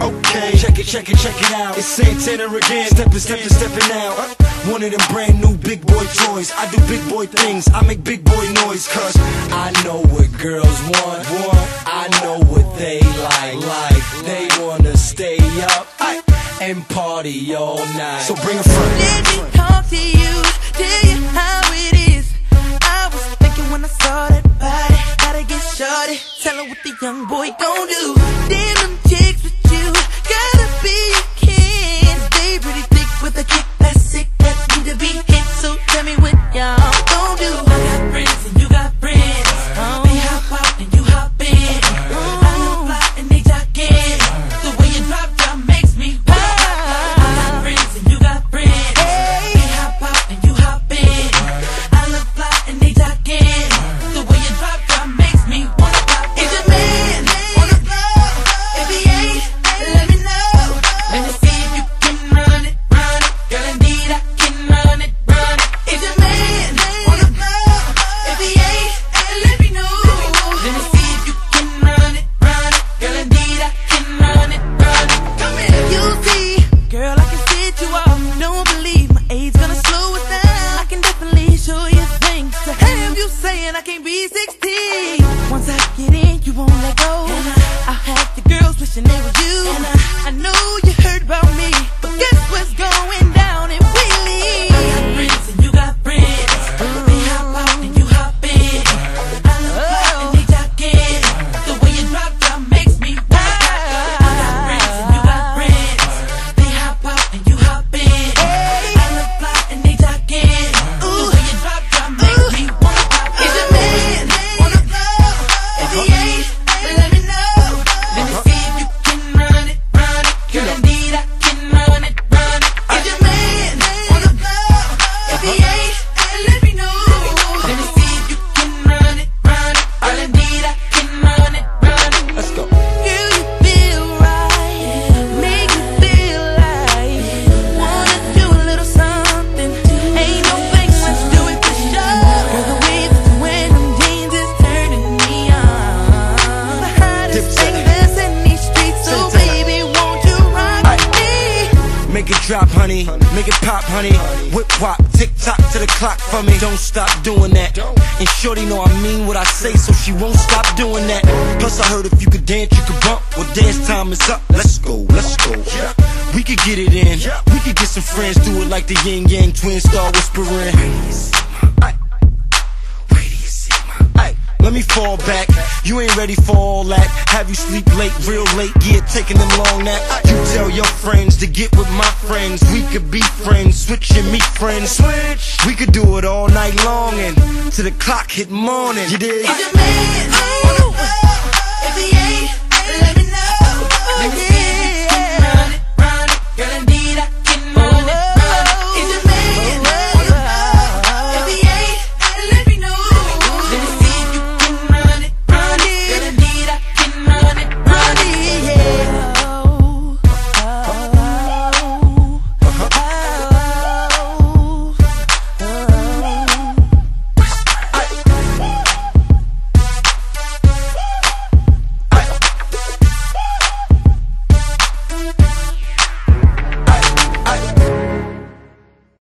Okay, check it, check it, check it out. It's Santana again, stepping, stepping, stepping out. One of them brand new big boy toys. I do big boy things, I make big boy noise, cause I know what girls want. want. I know what they like, like. They wanna stay up ay, and party all night. So bring a friend. Let me talk to you, tell you how it is. I was thinking when I saw that body, gotta get shorty. Tell her what the young boy gon' do. Damn tell me what Make it drop, honey. Make it pop, honey. Whip wop, tick tock to the clock for me. Don't stop doing that. And Shorty know I mean what I say, so she won't stop doing that. Plus, I heard if you could dance, you could bump. Well, dance time is up. Let's go, let's go. We could get it in. We could get some friends, do it like the Ying Yang Twins, star whispering. me fall back. You ain't ready for all that. Have you sleep late, real late, yeah, taking them long nap. You tell your friends to get with my friends. We could be friends, switch and meet friends. Switch. We could do it all night long and to the clock hit morning. You did. If the man ain't, if he ain't,